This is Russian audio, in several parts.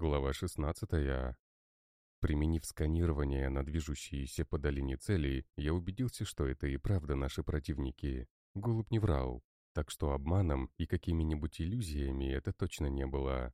Глава 16. Применив сканирование на движущиеся по долине цели, я убедился, что это и правда наши противники. Голубь не врал, так что обманом и какими-нибудь иллюзиями это точно не было.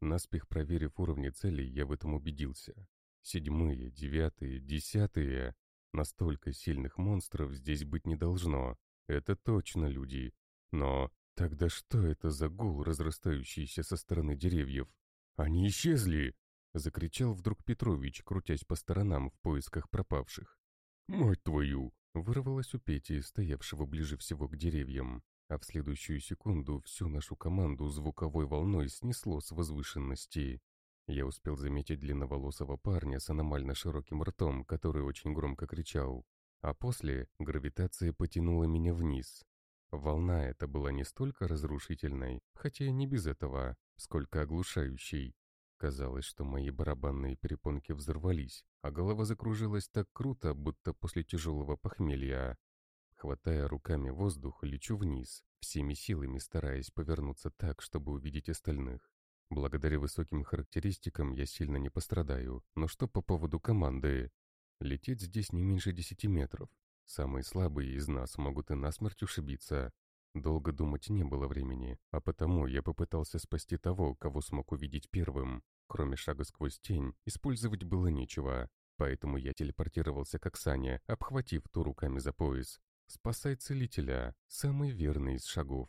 Наспех проверив уровни целей, я в этом убедился. Седьмые, девятые, десятые. Настолько сильных монстров здесь быть не должно. Это точно люди. Но тогда что это за гул, разрастающийся со стороны деревьев? «Они исчезли!» — закричал вдруг Петрович, крутясь по сторонам в поисках пропавших. «Мать твою!» — вырвалось у Пети, стоявшего ближе всего к деревьям, а в следующую секунду всю нашу команду звуковой волной снесло с возвышенности. Я успел заметить длинноволосого парня с аномально широким ртом, который очень громко кричал. А после гравитация потянула меня вниз. Волна эта была не столько разрушительной, хотя и не без этого, сколько оглушающей. Казалось, что мои барабанные перепонки взорвались, а голова закружилась так круто, будто после тяжелого похмелья. Хватая руками воздух, лечу вниз, всеми силами стараясь повернуться так, чтобы увидеть остальных. Благодаря высоким характеристикам я сильно не пострадаю, но что по поводу команды? Лететь здесь не меньше десяти метров. Самые слабые из нас могут и насмерть ушибиться, Долго думать не было времени, а потому я попытался спасти того, кого смог увидеть первым. Кроме шага сквозь тень, использовать было нечего, поэтому я телепортировался к Оксане, обхватив ту руками за пояс. «Спасай целителя, самый верный из шагов».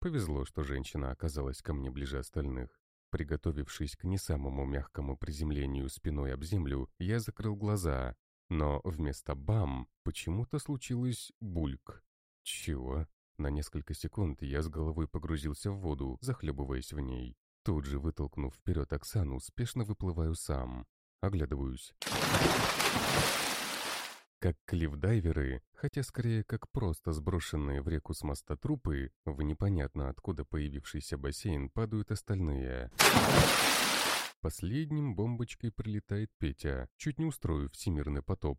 Повезло, что женщина оказалась ко мне ближе остальных. Приготовившись к не самому мягкому приземлению спиной об землю, я закрыл глаза, но вместо «бам» почему-то случилось «бульк». Чего? На несколько секунд я с головой погрузился в воду, захлебываясь в ней. Тут же, вытолкнув вперед Оксану, спешно выплываю сам. Оглядываюсь. Как клиффдайверы, хотя скорее как просто сброшенные в реку с моста трупы, в непонятно откуда появившийся бассейн падают остальные. Последним бомбочкой прилетает Петя, чуть не устроив всемирный потоп.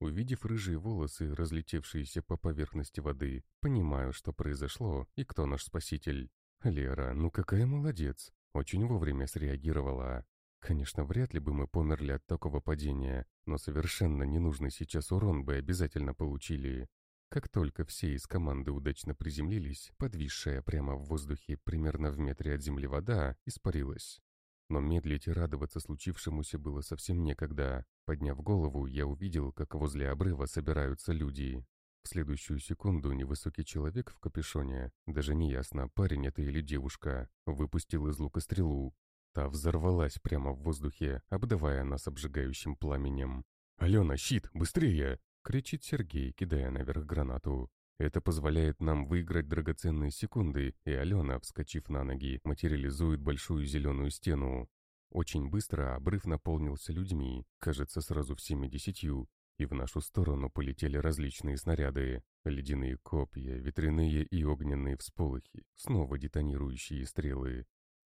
Увидев рыжие волосы, разлетевшиеся по поверхности воды, понимаю, что произошло и кто наш спаситель. Лера, ну какая молодец, очень вовремя среагировала. Конечно, вряд ли бы мы померли от такого падения, но совершенно ненужный сейчас урон бы обязательно получили. Как только все из команды удачно приземлились, подвисшая прямо в воздухе примерно в метре от земли вода испарилась. Но медлить и радоваться случившемуся было совсем некогда. Подняв голову, я увидел, как возле обрыва собираются люди. В следующую секунду невысокий человек в капюшоне, даже не ясно, парень это или девушка, выпустил из лука стрелу. Та взорвалась прямо в воздухе, обдавая нас обжигающим пламенем. «Алена, щит, быстрее!» — кричит Сергей, кидая наверх гранату. Это позволяет нам выиграть драгоценные секунды, и Алена, вскочив на ноги, материализует большую зеленую стену. Очень быстро обрыв наполнился людьми, кажется, сразу всеми десятью, и в нашу сторону полетели различные снаряды. Ледяные копья, ветряные и огненные всполохи, снова детонирующие стрелы,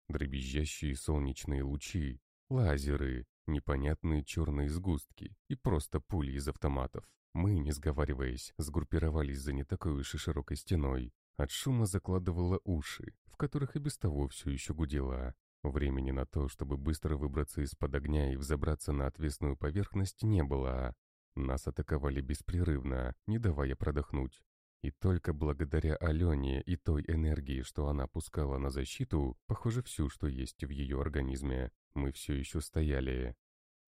дробезжащие солнечные лучи, лазеры, непонятные черные сгустки и просто пули из автоматов. Мы, не сговариваясь, сгруппировались за не такой уж и широкой стеной. От шума закладывало уши, в которых и без того все еще гудело. Времени на то, чтобы быстро выбраться из-под огня и взобраться на отвесную поверхность, не было. Нас атаковали беспрерывно, не давая продохнуть. И только благодаря Алене и той энергии, что она пускала на защиту, похоже, всю, что есть в ее организме, мы все еще стояли.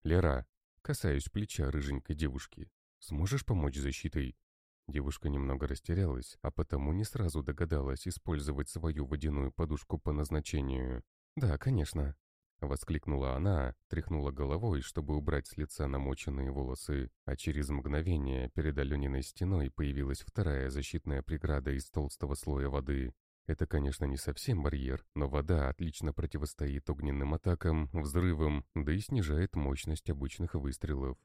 «Лера», касаюсь плеча рыженькой девушки, «сможешь помочь защитой?» Девушка немного растерялась, а потому не сразу догадалась использовать свою водяную подушку по назначению. «Да, конечно», — воскликнула она, тряхнула головой, чтобы убрать с лица намоченные волосы, а через мгновение перед Алениной стеной появилась вторая защитная преграда из толстого слоя воды. Это, конечно, не совсем барьер, но вода отлично противостоит огненным атакам, взрывам, да и снижает мощность обычных выстрелов.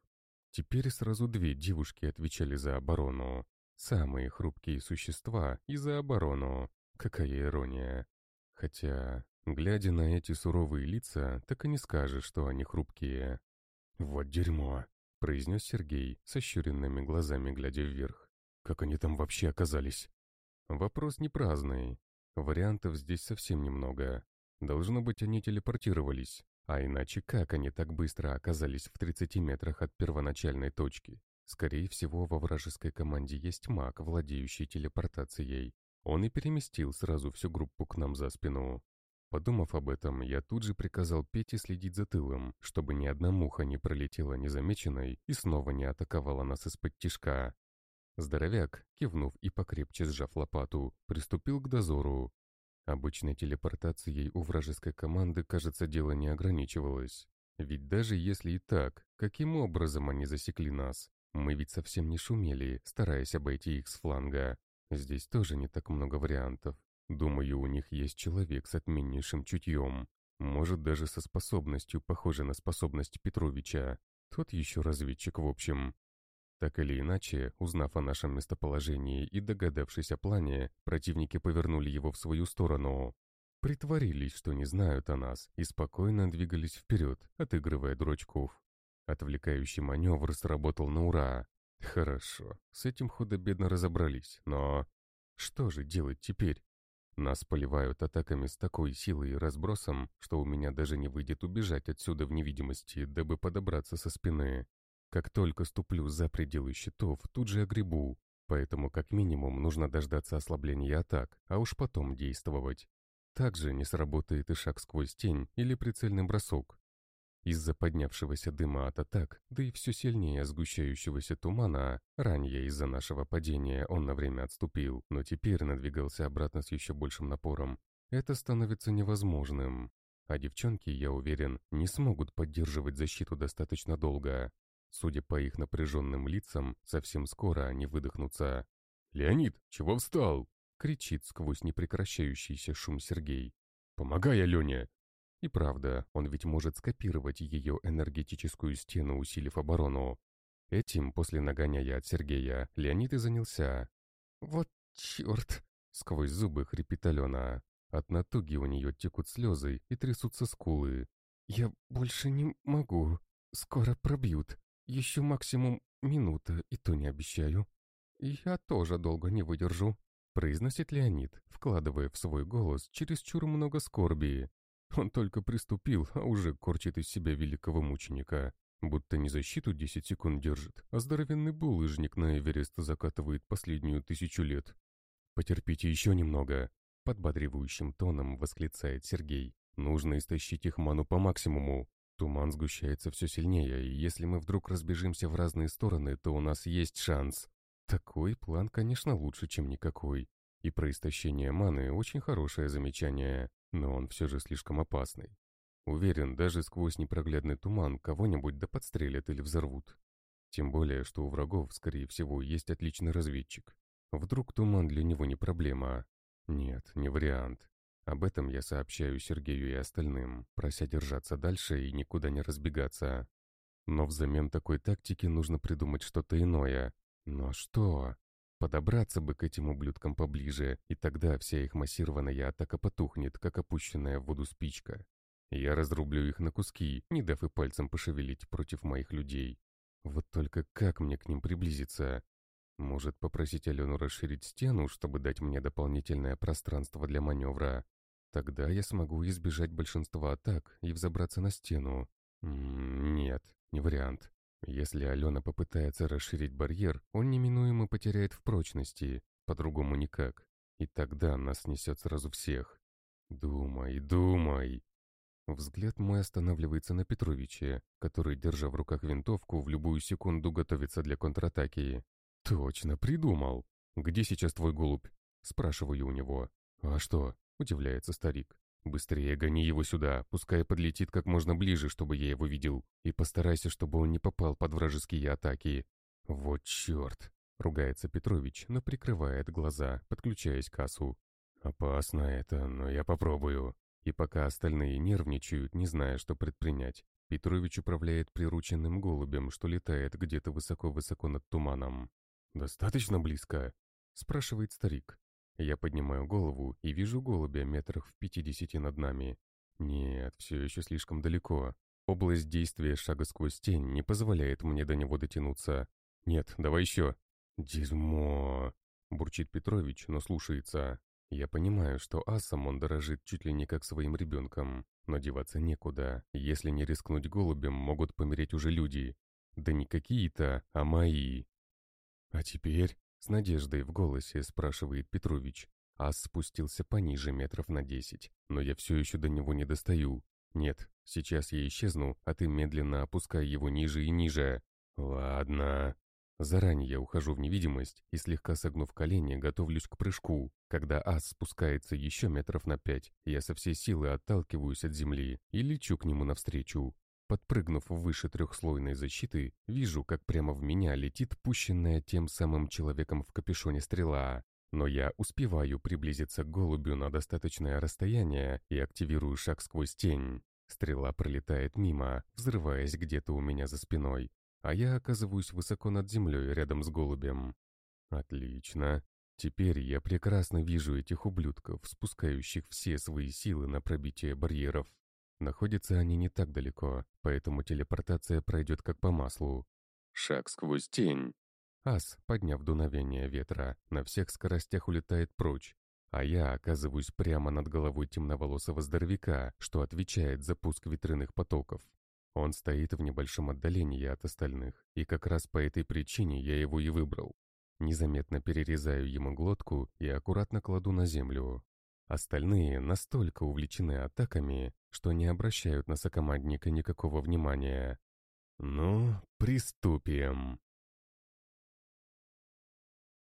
Теперь сразу две девушки отвечали за оборону. Самые хрупкие существа и за оборону. Какая ирония. Хотя, Глядя на эти суровые лица, так и не скажешь, что они хрупкие. «Вот дерьмо», — произнес Сергей, сощуренными глазами глядя вверх. «Как они там вообще оказались?» Вопрос не праздный. Вариантов здесь совсем немного. Должно быть, они телепортировались. А иначе как они так быстро оказались в 30 метрах от первоначальной точки? Скорее всего, во вражеской команде есть маг, владеющий телепортацией. Он и переместил сразу всю группу к нам за спину. Подумав об этом, я тут же приказал Пете следить за тылом, чтобы ни одна муха не пролетела незамеченной и снова не атаковала нас из-под тишка. Здоровяк, кивнув и покрепче сжав лопату, приступил к дозору. Обычной телепортацией у вражеской команды, кажется, дело не ограничивалось. Ведь даже если и так, каким образом они засекли нас? Мы ведь совсем не шумели, стараясь обойти их с фланга. Здесь тоже не так много вариантов. Думаю, у них есть человек с отменнейшим чутьем. Может, даже со способностью, похожей на способность Петровича. Тот еще разведчик в общем. Так или иначе, узнав о нашем местоположении и догадавшись о плане, противники повернули его в свою сторону. Притворились, что не знают о нас, и спокойно двигались вперед, отыгрывая дурачков. Отвлекающий маневр сработал на ура. Хорошо, с этим худо-бедно разобрались, но... Что же делать теперь? Нас поливают атаками с такой силой и разбросом, что у меня даже не выйдет убежать отсюда в невидимости, дабы подобраться со спины. Как только ступлю за пределы щитов, тут же огребу, поэтому как минимум нужно дождаться ослабления атак, а уж потом действовать. Также не сработает и шаг сквозь тень или прицельный бросок, из-за поднявшегося дыма от атак, да и все сильнее сгущающегося тумана, ранее из-за нашего падения он на время отступил, но теперь надвигался обратно с еще большим напором. Это становится невозможным. А девчонки, я уверен, не смогут поддерживать защиту достаточно долго. Судя по их напряженным лицам, совсем скоро они выдохнутся. «Леонид, чего встал?» — кричит сквозь непрекращающийся шум Сергей. «Помогай Алене! И правда, он ведь может скопировать ее энергетическую стену, усилив оборону. Этим, после нагоняя от Сергея, Леонид и занялся. «Вот черт!» — сквозь зубы хрипит Алена. От натуги у нее текут слезы и трясутся скулы. «Я больше не могу. Скоро пробьют. Еще максимум минута, и то не обещаю». «Я тоже долго не выдержу», — произносит Леонид, вкладывая в свой голос чересчур много скорби. Он только приступил, а уже корчит из себя великого мученика. Будто не защиту 10 секунд держит, а здоровенный булыжник на Эверест закатывает последнюю тысячу лет. «Потерпите еще немного», — подбадривающим тоном восклицает Сергей. «Нужно истощить их ману по максимуму. Туман сгущается все сильнее, и если мы вдруг разбежимся в разные стороны, то у нас есть шанс. Такой план, конечно, лучше, чем никакой. И про истощение маны очень хорошее замечание но он все же слишком опасный. Уверен, даже сквозь непроглядный туман кого-нибудь да подстрелят или взорвут. Тем более, что у врагов, скорее всего, есть отличный разведчик. Вдруг туман для него не проблема? Нет, не вариант. Об этом я сообщаю Сергею и остальным, прося держаться дальше и никуда не разбегаться. Но взамен такой тактики нужно придумать что-то иное. Но что? Подобраться бы к этим ублюдкам поближе, и тогда вся их массированная атака потухнет, как опущенная в воду спичка. Я разрублю их на куски, не дав и пальцем пошевелить против моих людей. Вот только как мне к ним приблизиться? Может, попросить Алену расширить стену, чтобы дать мне дополнительное пространство для маневра? Тогда я смогу избежать большинства атак и взобраться на стену. М -м нет, не вариант. Если Алена попытается расширить барьер, он неминуемо потеряет в прочности, по-другому никак. И тогда нас снесет сразу всех. Думай, думай. Взгляд мой останавливается на Петровиче, который, держа в руках винтовку, в любую секунду готовится для контратаки. «Точно, придумал! Где сейчас твой голубь?» Спрашиваю у него. «А что?» — удивляется старик. «Быстрее гони его сюда, пускай подлетит как можно ближе, чтобы я его видел, и постарайся, чтобы он не попал под вражеские атаки». «Вот черт!» — ругается Петрович, но прикрывает глаза, подключаясь к кассу. «Опасно это, но я попробую». И пока остальные нервничают, не зная, что предпринять, Петрович управляет прирученным голубем, что летает где-то высоко-высоко над туманом. «Достаточно близко?» — спрашивает старик. Я поднимаю голову и вижу голубя метрах в пятидесяти над нами. Нет, все еще слишком далеко. Область действия шага сквозь тень не позволяет мне до него дотянуться. Нет, давай еще. Дерьмо. Бурчит Петрович, но слушается. Я понимаю, что асом он дорожит чуть ли не как своим ребенком. но деваться некуда. Если не рискнуть голубем, могут помереть уже люди. Да не какие-то, а мои. А теперь, с надеждой в голосе, спрашивает Петрович. Ас спустился пониже метров на десять, но я все еще до него не достаю. Нет, сейчас я исчезну, а ты медленно опускай его ниже и ниже. Ладно. Заранее я ухожу в невидимость и, слегка согнув колени, готовлюсь к прыжку. Когда ас спускается еще метров на пять, я со всей силы отталкиваюсь от земли и лечу к нему навстречу. Подпрыгнув выше трехслойной защиты, вижу, как прямо в меня летит пущенная тем самым человеком в капюшоне стрела. Но я успеваю приблизиться к голубю на достаточное расстояние и активирую шаг сквозь тень. Стрела пролетает мимо, взрываясь где-то у меня за спиной, а я оказываюсь высоко над землей рядом с голубем. Отлично. Теперь я прекрасно вижу этих ублюдков, спускающих все свои силы на пробитие барьеров. Находятся они не так далеко, поэтому телепортация пройдет как по маслу. Шаг сквозь тень. Ас, подняв дуновение ветра, на всех скоростях улетает прочь, а я оказываюсь прямо над головой темноволосого здоровяка, что отвечает за пуск ветряных потоков. Он стоит в небольшом отдалении от остальных, и как раз по этой причине я его и выбрал. Незаметно перерезаю ему глотку и аккуратно кладу на землю. Остальные настолько увлечены атаками, что не обращают на сокомандника никакого внимания. «Ну, приступим!»